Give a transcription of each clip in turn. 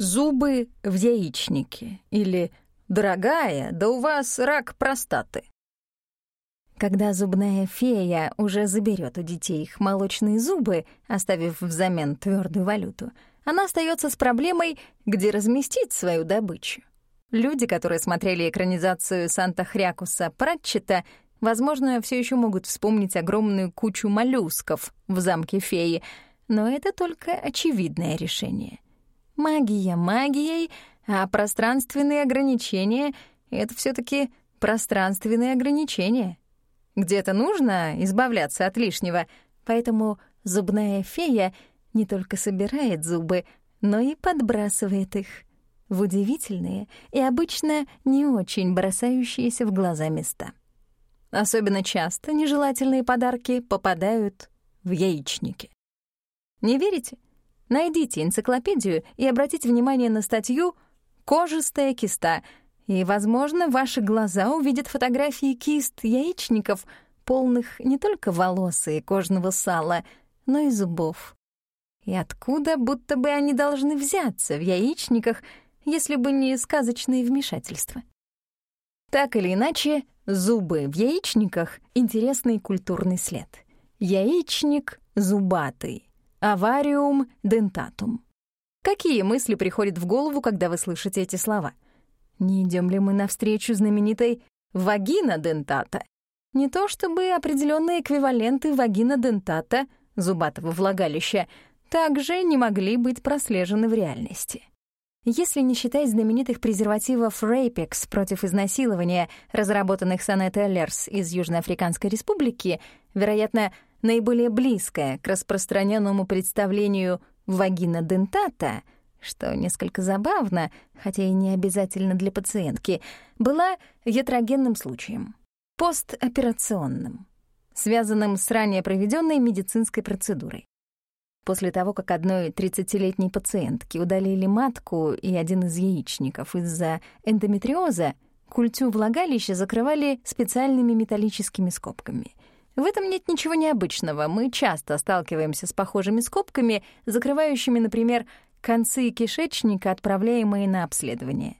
Зубы в яичнике или «Дорогая, да у вас рак простаты». Когда зубная фея уже заберет у детей их молочные зубы, оставив взамен твердую валюту, она остается с проблемой, где разместить свою добычу. Люди, которые смотрели экранизацию Санта-Хрякуса Пратчета, возможно, все еще могут вспомнить огромную кучу моллюсков в замке феи, но это только очевидное решение. Магия магией, а пространственные ограничения — это все таки пространственные ограничения. Где-то нужно избавляться от лишнего, поэтому зубная фея не только собирает зубы, но и подбрасывает их в удивительные и обычно не очень бросающиеся в глаза места. Особенно часто нежелательные подарки попадают в яичники. Не верите? Найдите энциклопедию и обратите внимание на статью «Кожистая киста», и, возможно, ваши глаза увидят фотографии кист яичников, полных не только волос и кожного сала, но и зубов. И откуда будто бы они должны взяться в яичниках, если бы не сказочные вмешательства? Так или иначе, зубы в яичниках — интересный культурный след. Яичник зубатый, авариум дентатум. Какие мысли приходят в голову, когда вы слышите эти слова — не идем ли мы навстречу знаменитой вагина дентата? Не то чтобы определенные эквиваленты вагина дентата, зубатого влагалища, также не могли быть прослежены в реальности. Если не считать знаменитых презервативов Рейпекс против изнасилования, разработанных Санет Эллерс из Южноафриканской Республики, вероятно, наиболее близкое к распространенному представлению вагина дентата — что несколько забавно, хотя и не обязательно для пациентки, была ятрогенным случаем, постоперационным, связанным с ранее проведенной медицинской процедурой. После того, как одной 30-летней пациентке удалили матку и один из яичников из-за эндометриоза, культю влагалища закрывали специальными металлическими скобками. В этом нет ничего необычного. Мы часто сталкиваемся с похожими скобками, закрывающими, например, концы кишечника, отправляемые на обследование.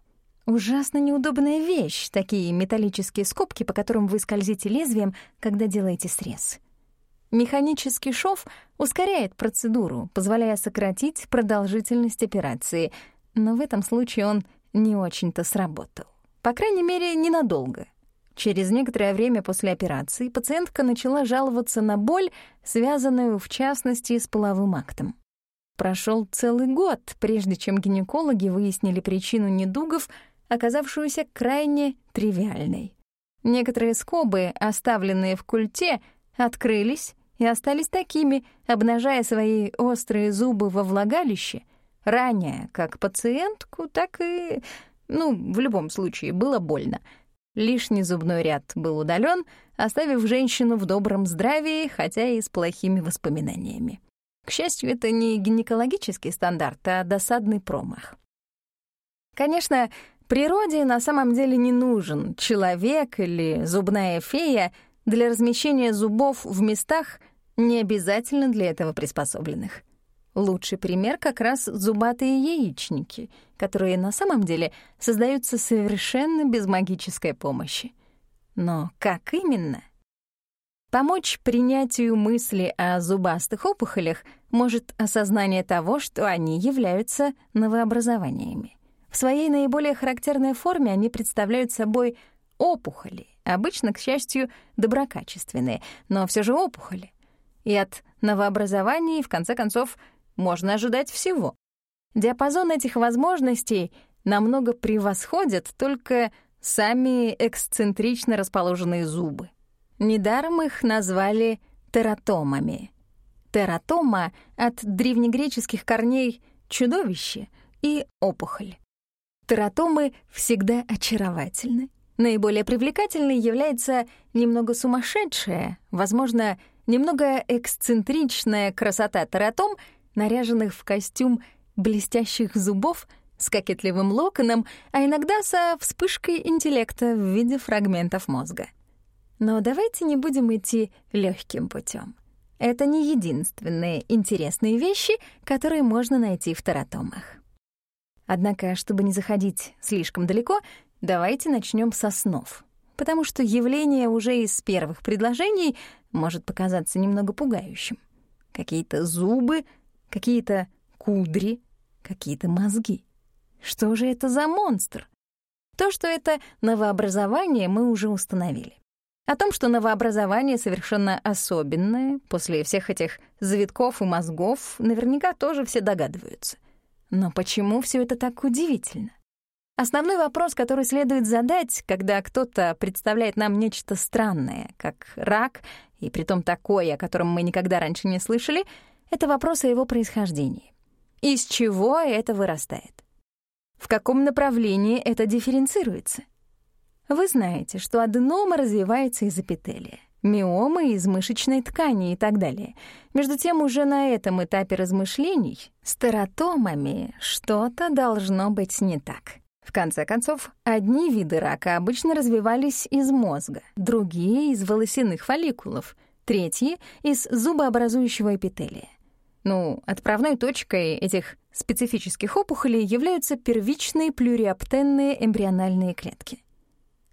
Ужасно неудобная вещь, такие металлические скобки, по которым вы скользите лезвием, когда делаете срез. Механический шов ускоряет процедуру, позволяя сократить продолжительность операции, но в этом случае он не очень-то сработал. По крайней мере, ненадолго. Через некоторое время после операции пациентка начала жаловаться на боль, связанную, в частности, с половым актом. Прошел целый год, прежде чем гинекологи выяснили причину недугов, оказавшуюся крайне тривиальной. Некоторые скобы, оставленные в культе, открылись и остались такими, обнажая свои острые зубы во влагалище, ранее как пациентку, так и... Ну, в любом случае, было больно. Лишний зубной ряд был удален, оставив женщину в добром здравии, хотя и с плохими воспоминаниями. К счастью, это не гинекологический стандарт, а досадный промах. Конечно, природе на самом деле не нужен человек или зубная фея для размещения зубов в местах, не обязательно для этого приспособленных. Лучший пример как раз зубатые яичники, которые на самом деле создаются совершенно без магической помощи. Но как именно? Помочь принятию мысли о зубастых опухолях может осознание того, что они являются новообразованиями. В своей наиболее характерной форме они представляют собой опухоли, обычно, к счастью, доброкачественные, но все же опухоли. И от новообразований, в конце концов, можно ожидать всего. Диапазон этих возможностей намного превосходит только сами эксцентрично расположенные зубы. Недаром их назвали тератомами. Тератома от древнегреческих корней «чудовище» и «опухоль». Тератомы всегда очаровательны. Наиболее привлекательной является немного сумасшедшая, возможно, немного эксцентричная красота тератом, наряженных в костюм блестящих зубов с кокетливым локоном, а иногда со вспышкой интеллекта в виде фрагментов мозга. Но давайте не будем идти легким путем. Это не единственные интересные вещи, которые можно найти в таратомах. Однако, чтобы не заходить слишком далеко, давайте начнем со снов. Потому что явление уже из первых предложений может показаться немного пугающим. Какие-то зубы, какие-то кудри, какие-то мозги. Что же это за монстр? То, что это новообразование, мы уже установили. О том, что новообразование совершенно особенное, после всех этих завитков и мозгов, наверняка тоже все догадываются. Но почему все это так удивительно? Основной вопрос, который следует задать, когда кто-то представляет нам нечто странное, как рак, и притом такое, о котором мы никогда раньше не слышали, это вопрос о его происхождении. Из чего это вырастает? В каком направлении это дифференцируется? Вы знаете, что аденома развивается из эпителия, миомы — из мышечной ткани и так далее. Между тем, уже на этом этапе размышлений с тератомами что-то должно быть не так. В конце концов, одни виды рака обычно развивались из мозга, другие — из волосяных фолликулов, третьи — из зубообразующего эпителия. Ну, отправной точкой этих специфических опухолей являются первичные плюриоптенные эмбриональные клетки —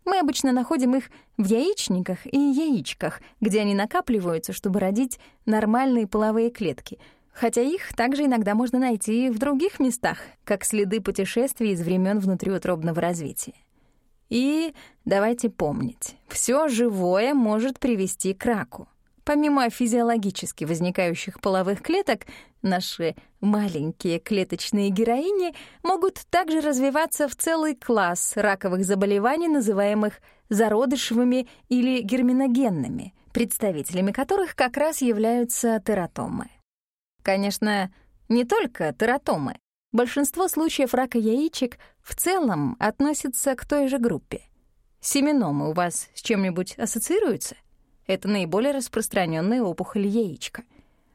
мы обычно находим их в яичниках и яичках, где они накапливаются, чтобы родить нормальные половые клетки, хотя их также иногда можно найти в других местах, как следы путешествий из времен внутриутробного развития. И давайте помнить, все живое может привести к раку. Помимо физиологически возникающих половых клеток, наши маленькие клеточные героини могут также развиваться в целый класс раковых заболеваний, называемых зародышевыми или герминогенными, представителями которых как раз являются тератомы. Конечно, не только тератомы. Большинство случаев рака яичек в целом относятся к той же группе. Семеномы у вас с чем-нибудь ассоциируются? Это наиболее распространенная опухоль яичка.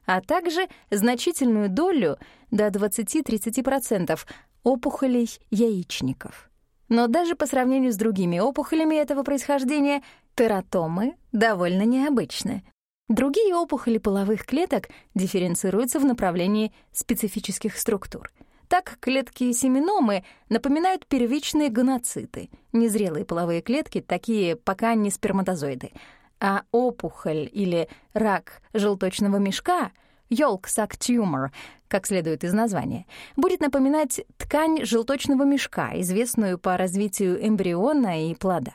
А также значительную долю, до 20-30%, опухолей яичников. Но даже по сравнению с другими опухолями этого происхождения, тератомы довольно необычны. Другие опухоли половых клеток дифференцируются в направлении специфических структур. Так, клетки семеномы напоминают первичные гоноциты, незрелые половые клетки, такие пока не сперматозоиды — а опухоль или рак желточного мешка yolk sac tumor, как следует из названия, будет напоминать ткань желточного мешка, известную по развитию эмбриона и плода.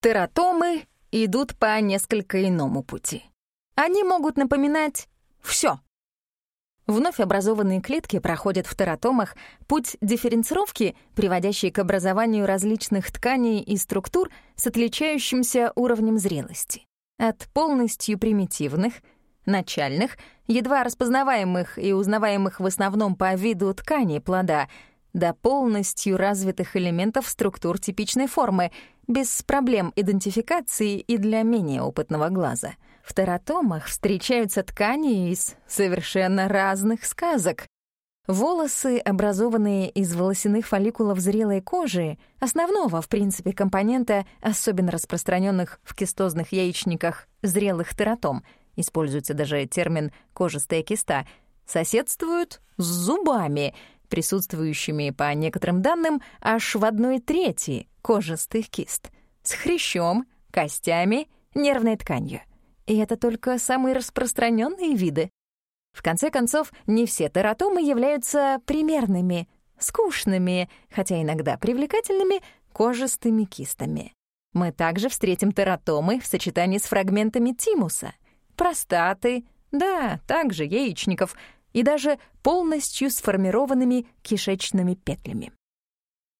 Тератомы идут по несколько иному пути. Они могут напоминать все, Вновь образованные клетки проходят в тератомах путь дифференцировки, приводящий к образованию различных тканей и структур с отличающимся уровнем зрелости. От полностью примитивных, начальных, едва распознаваемых и узнаваемых в основном по виду ткани плода, до полностью развитых элементов структур типичной формы, без проблем идентификации и для менее опытного глаза — в тератомах встречаются ткани из совершенно разных сказок. Волосы, образованные из волосяных фолликулов зрелой кожи, основного, в принципе, компонента, особенно распространенных в кистозных яичниках зрелых тератом, используется даже термин «кожистая киста», соседствуют с зубами, присутствующими, по некоторым данным, аж в одной трети кожистых кист, с хрящом, костями, нервной тканью. И это только самые распространенные виды. В конце концов, не все тератомы являются примерными, скучными, хотя иногда привлекательными, кожистыми кистами. Мы также встретим тератомы в сочетании с фрагментами тимуса, простаты, да, также яичников и даже полностью сформированными кишечными петлями.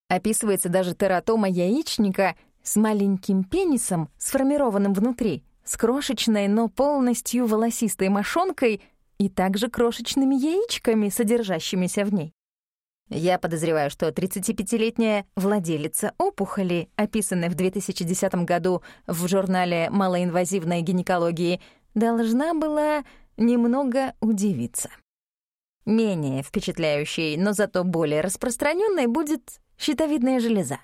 Описывается даже тератома яичника с маленьким пенисом, сформированным внутри, с крошечной, но полностью волосистой мошонкой и также крошечными яичками, содержащимися в ней. Я подозреваю, что 35-летняя владелица опухоли, описанная в 2010 году в журнале малоинвазивной гинекологии, должна была немного удивиться. Менее впечатляющей, но зато более распространенной будет щитовидная железа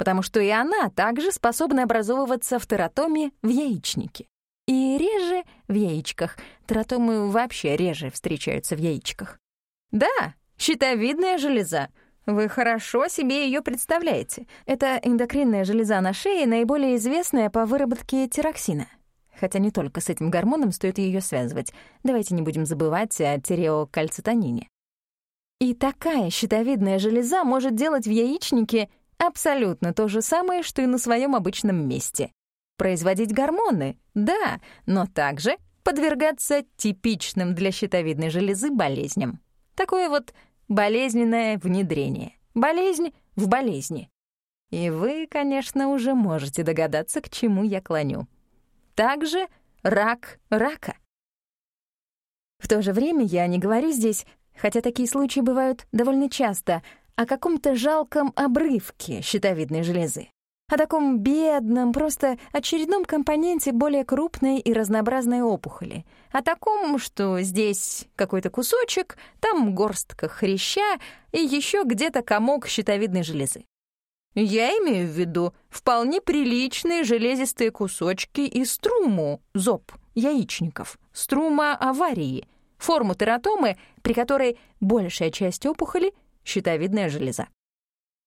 потому что и она также способна образовываться в тератоме в яичнике. И реже в яичках. Тератомы вообще реже встречаются в яичках. Да, Щитовидная железа. Вы хорошо себе ее представляете. Это эндокринная железа на шее, наиболее известная по выработке тироксина. Хотя не только с этим гормоном стоит ее связывать. Давайте не будем забывать о тиреокальцитонине. И такая щитовидная железа может делать в яичнике абсолютно то же самое, что и на своем обычном месте. Производить гормоны — да, но также подвергаться типичным для щитовидной железы болезням. Такое вот болезненное внедрение. Болезнь в болезни. И вы, конечно, уже можете догадаться, к чему я клоню. Также рак рака. В то же время я не говорю здесь, хотя такие случаи бывают довольно часто, о каком-то жалком обрывке щитовидной железы о таком бедном, просто очередном компоненте более крупной и разнообразной опухоли, о таком, что здесь какой-то кусочек, там горстка хряща и еще где-то комок щитовидной железы. Я имею в виду вполне приличные железистые кусочки и струму, зоб, яичников, струма аварии, форму тератомы, при которой большая часть опухоли — щитовидная железа.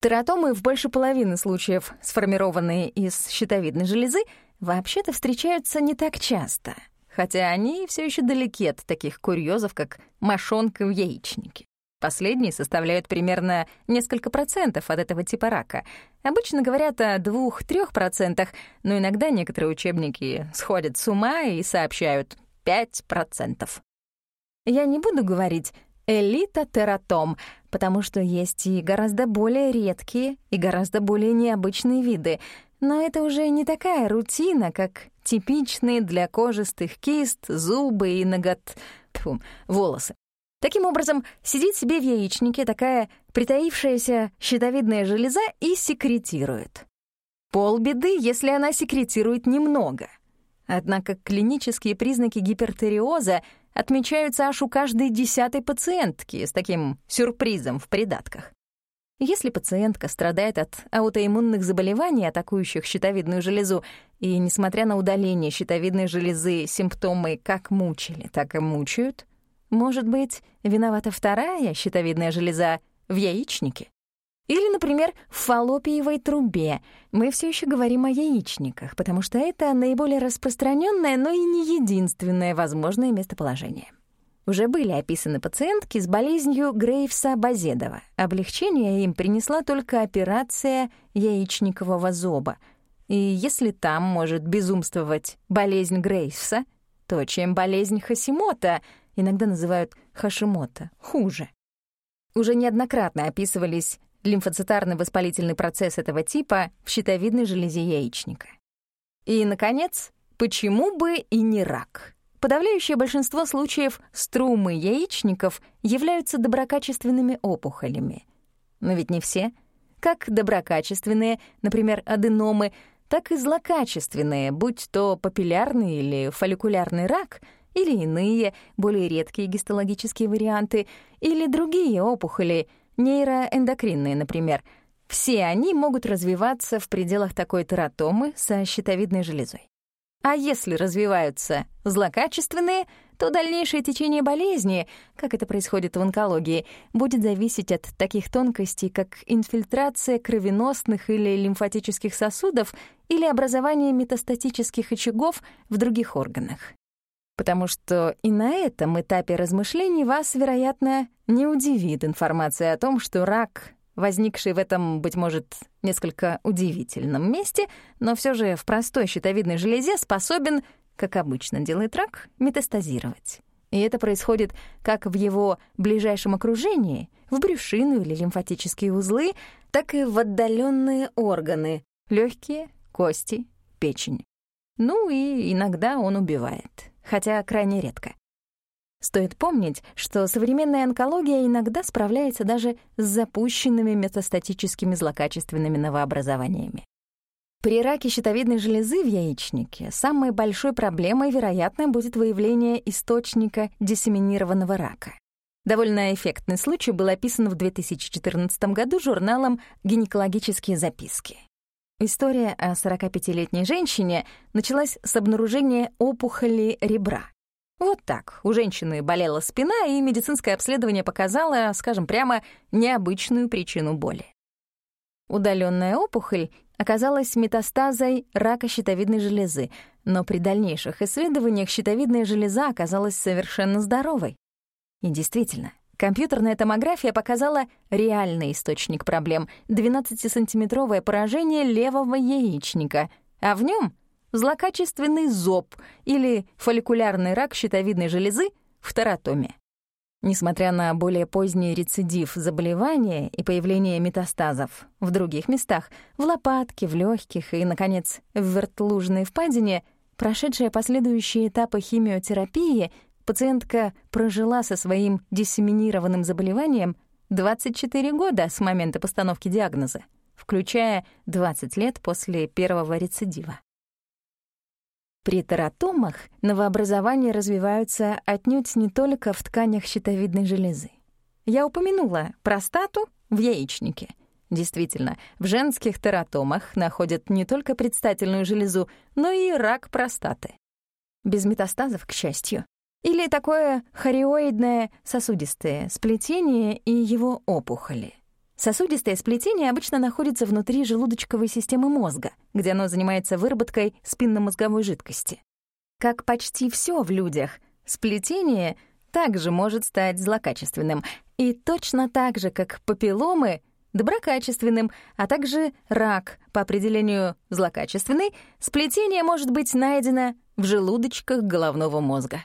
Тератомы в больше половины случаев, сформированные из щитовидной железы, вообще-то встречаются не так часто, хотя они все еще далеки от таких курьезов, как мошонка в яичнике. Последние составляют примерно несколько процентов от этого типа рака. Обычно говорят о двух-трех процентах, но иногда некоторые учебники сходят с ума и сообщают пять процентов. Я не буду говорить элита-тератом, потому что есть и гораздо более редкие и гораздо более необычные виды, но это уже не такая рутина, как типичные для кожистых кист, зубы и ногот... Тьфу, волосы. Таким образом, сидит себе в яичнике такая притаившаяся щитовидная железа и секретирует. Полбеды, если она секретирует немного. Однако клинические признаки гипертериоза — отмечаются аж у каждой десятой пациентки с таким сюрпризом в придатках. Если пациентка страдает от аутоиммунных заболеваний, атакующих щитовидную железу, и, несмотря на удаление щитовидной железы, симптомы как мучили, так и мучают, может быть, виновата вторая щитовидная железа в яичнике? Или, например, в фаллопиевой трубе. Мы все еще говорим о яичниках, потому что это наиболее распространенное, но и не единственное возможное местоположение. Уже были описаны пациентки с болезнью Грейвса-Базедова. Облегчение им принесла только операция яичникового зоба. И если там может безумствовать болезнь Грейвса, то чем болезнь Хасимота, иногда называют Хашимота, хуже. Уже неоднократно описывались лимфоцитарный воспалительный процесс этого типа в щитовидной железе яичника. И, наконец, почему бы и не рак? Подавляющее большинство случаев струмы яичников являются доброкачественными опухолями. Но ведь не все. Как доброкачественные, например, аденомы, так и злокачественные, будь то папиллярный или фолликулярный рак, или иные, более редкие гистологические варианты, или другие опухоли — нейроэндокринные, например, все они могут развиваться в пределах такой тератомы со щитовидной железой. А если развиваются злокачественные, то дальнейшее течение болезни, как это происходит в онкологии, будет зависеть от таких тонкостей, как инфильтрация кровеносных или лимфатических сосудов или образование метастатических очагов в других органах. Потому что и на этом этапе размышлений вас, вероятно, не удивит информация о том, что рак, возникший в этом, быть может, несколько удивительном месте, но все же в простой щитовидной железе способен, как обычно делает рак, метастазировать. И это происходит как в его ближайшем окружении, в брюшину или лимфатические узлы, так и в отдаленные органы — легкие, кости, печень. Ну и иногда он убивает, хотя крайне редко. Стоит помнить, что современная онкология иногда справляется даже с запущенными метастатическими злокачественными новообразованиями. При раке щитовидной железы в яичнике самой большой проблемой, вероятно, будет выявление источника диссеминированного рака. Довольно эффектный случай был описан в 2014 году журналом «Гинекологические записки». История о 45-летней женщине началась с обнаружения опухоли ребра. Вот так. У женщины болела спина, и медицинское обследование показало, скажем прямо, необычную причину боли. Удаленная опухоль оказалась метастазой рака щитовидной железы, но при дальнейших исследованиях щитовидная железа оказалась совершенно здоровой. И действительно, компьютерная томография показала реальный источник проблем — 12-сантиметровое поражение левого яичника, а в нем злокачественный зоб или фолликулярный рак щитовидной железы в тератоме. Несмотря на более поздний рецидив заболевания и появление метастазов в других местах, в лопатке, в легких и, наконец, в вертлужной впадине, прошедшая последующие этапы химиотерапии, пациентка прожила со своим диссеминированным заболеванием 24 года с момента постановки диагноза, включая 20 лет после первого рецидива. При тератомах новообразования развиваются отнюдь не только в тканях щитовидной железы. Я упомянула простату в яичнике. Действительно, в женских тератомах находят не только предстательную железу, но и рак простаты. Без метастазов, к счастью. Или такое хориоидное сосудистое сплетение и его опухоли. Сосудистое сплетение обычно находится внутри желудочковой системы мозга, где оно занимается выработкой спинномозговой жидкости. Как почти все в людях, сплетение также может стать злокачественным, и точно так же, как папилломы — доброкачественным, а также рак по определению злокачественный, сплетение может быть найдено в желудочках головного мозга.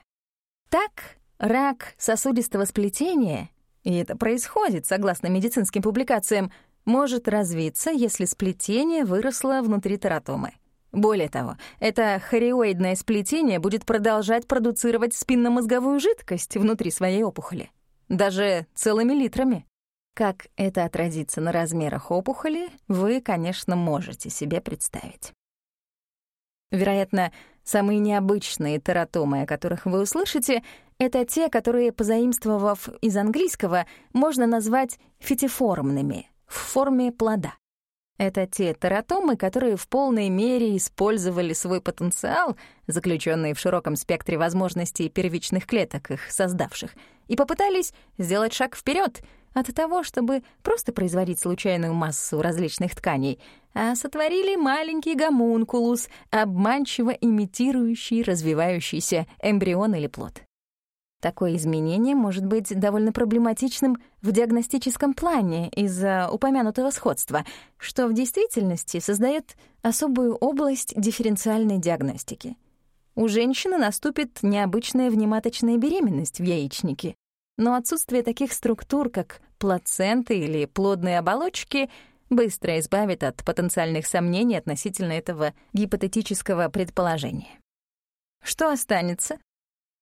Так, рак сосудистого сплетения и это происходит, согласно медицинским публикациям, может развиться, если сплетение выросло внутри тератомы. Более того, это хориоидное сплетение будет продолжать продуцировать спинномозговую жидкость внутри своей опухоли. Даже целыми литрами. Как это отразится на размерах опухоли, вы, конечно, можете себе представить. Вероятно, самые необычные тератомы, о которых вы услышите, это те, которые, позаимствовав из английского, можно назвать фитиформными, в форме плода. Это те тератомы, которые в полной мере использовали свой потенциал, заключенный в широком спектре возможностей первичных клеток, их создавших, и попытались сделать шаг вперед от того, чтобы просто производить случайную массу различных тканей, а сотворили маленький гомункулус, обманчиво имитирующий развивающийся эмбрион или плод. Такое изменение может быть довольно проблематичным в диагностическом плане из-за упомянутого сходства, что в действительности создает особую область дифференциальной диагностики. У женщины наступит необычная внематочная беременность в яичнике, но отсутствие таких структур, как плаценты или плодные оболочки, быстро избавит от потенциальных сомнений относительно этого гипотетического предположения. Что останется?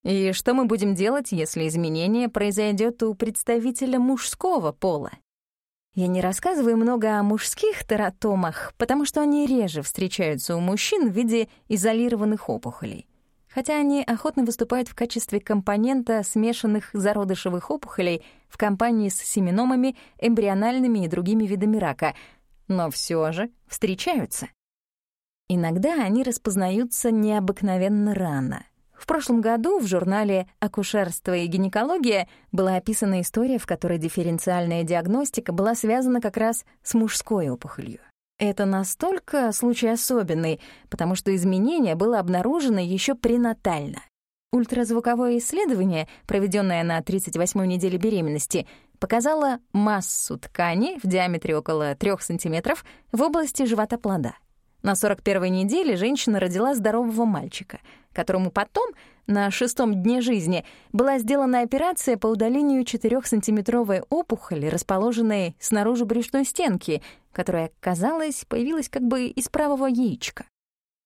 И что мы будем делать, если изменение произойдет у представителя мужского пола? Я не рассказываю много о мужских тератомах, потому что они реже встречаются у мужчин в виде изолированных опухолей. Хотя они охотно выступают в качестве компонента смешанных зародышевых опухолей в компании с семеномами, эмбриональными и другими видами рака, но все же встречаются. Иногда они распознаются необыкновенно рано — в прошлом году в журнале «Акушерство и гинекология» была описана история, в которой дифференциальная диагностика была связана как раз с мужской опухолью. Это настолько случай особенный, потому что изменение было обнаружено еще пренатально. Ультразвуковое исследование, проведенное на 38-й неделе беременности, показало массу ткани в диаметре около 3 см в области живота плода. На 41-й неделе женщина родила здорового мальчика — которому потом, на шестом дне жизни, была сделана операция по удалению 4-сантиметровой опухоли, расположенной снаружи брюшной стенки, которая, казалось, появилась как бы из правого яичка.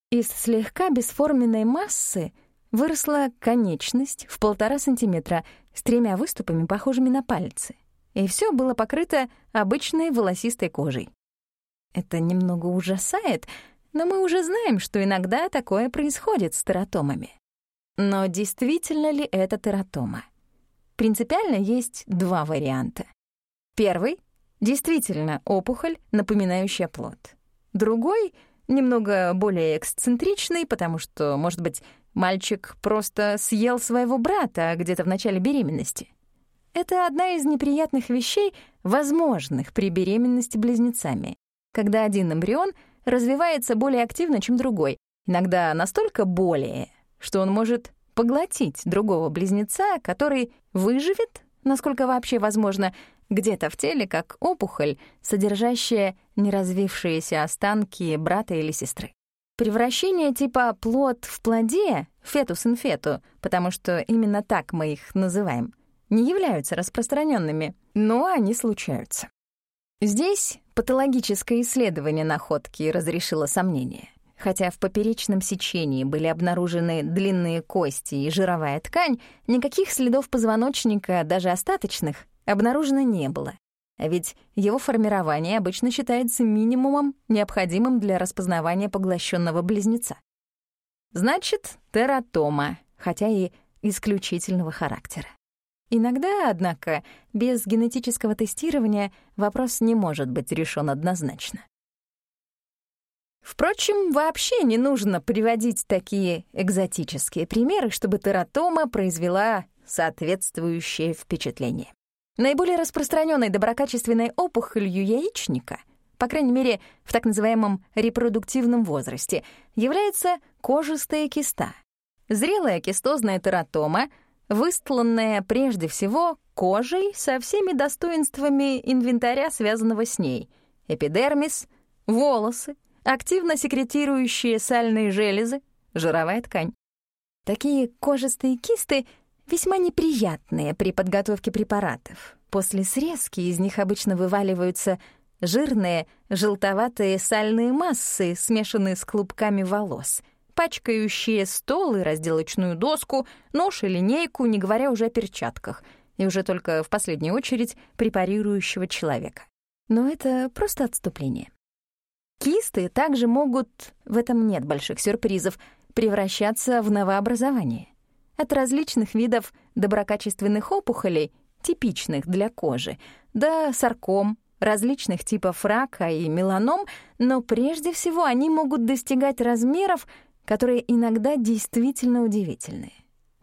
Из слегка бесформенной массы выросла конечность в полтора сантиметра с тремя выступами, похожими на пальцы. И все было покрыто обычной волосистой кожей. Это немного ужасает — но мы уже знаем, что иногда такое происходит с тератомами. Но действительно ли это тератома? Принципиально есть два варианта. Первый — действительно опухоль, напоминающая плод. Другой — немного более эксцентричный, потому что, может быть, мальчик просто съел своего брата где-то в начале беременности. Это одна из неприятных вещей, возможных при беременности близнецами, когда один эмбрион развивается более активно, чем другой, иногда настолько более, что он может поглотить другого близнеца, который выживет, насколько вообще возможно, где-то в теле, как опухоль, содержащая неразвившиеся останки брата или сестры. Превращение типа плод в плоде, фетус инфету, потому что именно так мы их называем, не являются распространенными, но они случаются. Здесь патологическое исследование находки разрешило сомнения. Хотя в поперечном сечении были обнаружены длинные кости и жировая ткань, никаких следов позвоночника, даже остаточных, обнаружено не было. А ведь его формирование обычно считается минимумом, необходимым для распознавания поглощенного близнеца. Значит, тератома, хотя и исключительного характера. Иногда, однако, без генетического тестирования вопрос не может быть решен однозначно. Впрочем, вообще не нужно приводить такие экзотические примеры, чтобы тератома произвела соответствующее впечатление. Наиболее распространенной доброкачественной опухолью яичника, по крайней мере, в так называемом репродуктивном возрасте, является кожистая киста. Зрелая кистозная тератома, выстланная прежде всего кожей со всеми достоинствами инвентаря, связанного с ней — эпидермис, волосы, активно секретирующие сальные железы, жировая ткань. Такие кожистые кисты весьма неприятные при подготовке препаратов. После срезки из них обычно вываливаются жирные, желтоватые сальные массы, смешанные с клубками волос, пачкающие стол и разделочную доску, нож и линейку, не говоря уже о перчатках, и уже только в последнюю очередь препарирующего человека. Но это просто отступление. Кисты также могут, в этом нет больших сюрпризов, превращаться в новообразование. От различных видов доброкачественных опухолей, типичных для кожи, до сарком, различных типов рака и меланом, но прежде всего они могут достигать размеров, которые иногда действительно удивительные.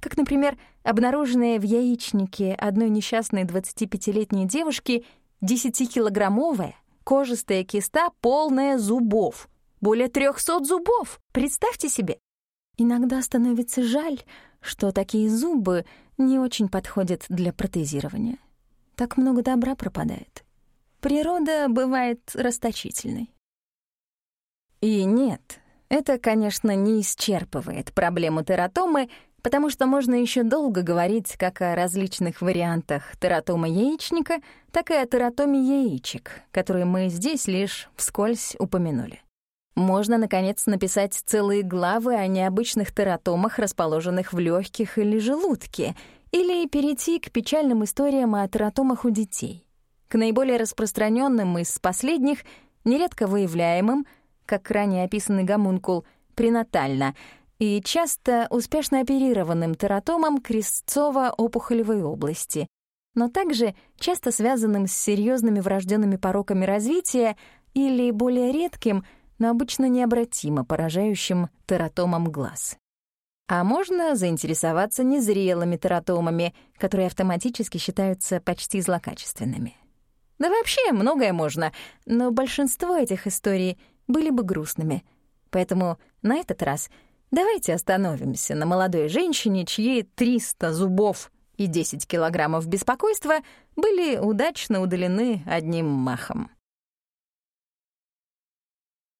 Как, например, обнаруженная в яичнике одной несчастной 25-летней девушки 10-килограммовая Кожистая киста, полная зубов. Более трехсот зубов! Представьте себе! Иногда становится жаль, что такие зубы не очень подходят для протезирования. Так много добра пропадает. Природа бывает расточительной. И нет, это, конечно, не исчерпывает проблему тератомы, потому что можно еще долго говорить как о различных вариантах тератома яичника, так и о тератоме яичек, которые мы здесь лишь вскользь упомянули. Можно, наконец, написать целые главы о необычных тератомах, расположенных в легких или желудке, или перейти к печальным историям о тератомах у детей. К наиболее распространенным из последних, нередко выявляемым, как ранее описанный гомункул, пренатально — и часто успешно оперированным тератомом крестцово-опухолевой области, но также часто связанным с серьезными врожденными пороками развития или более редким, но обычно необратимо поражающим тератомом глаз. А можно заинтересоваться незрелыми тератомами, которые автоматически считаются почти злокачественными. Да вообще многое можно, но большинство этих историй были бы грустными. Поэтому на этот раз — Давайте остановимся на молодой женщине, чьи 300 зубов и 10 килограммов беспокойства были удачно удалены одним махом.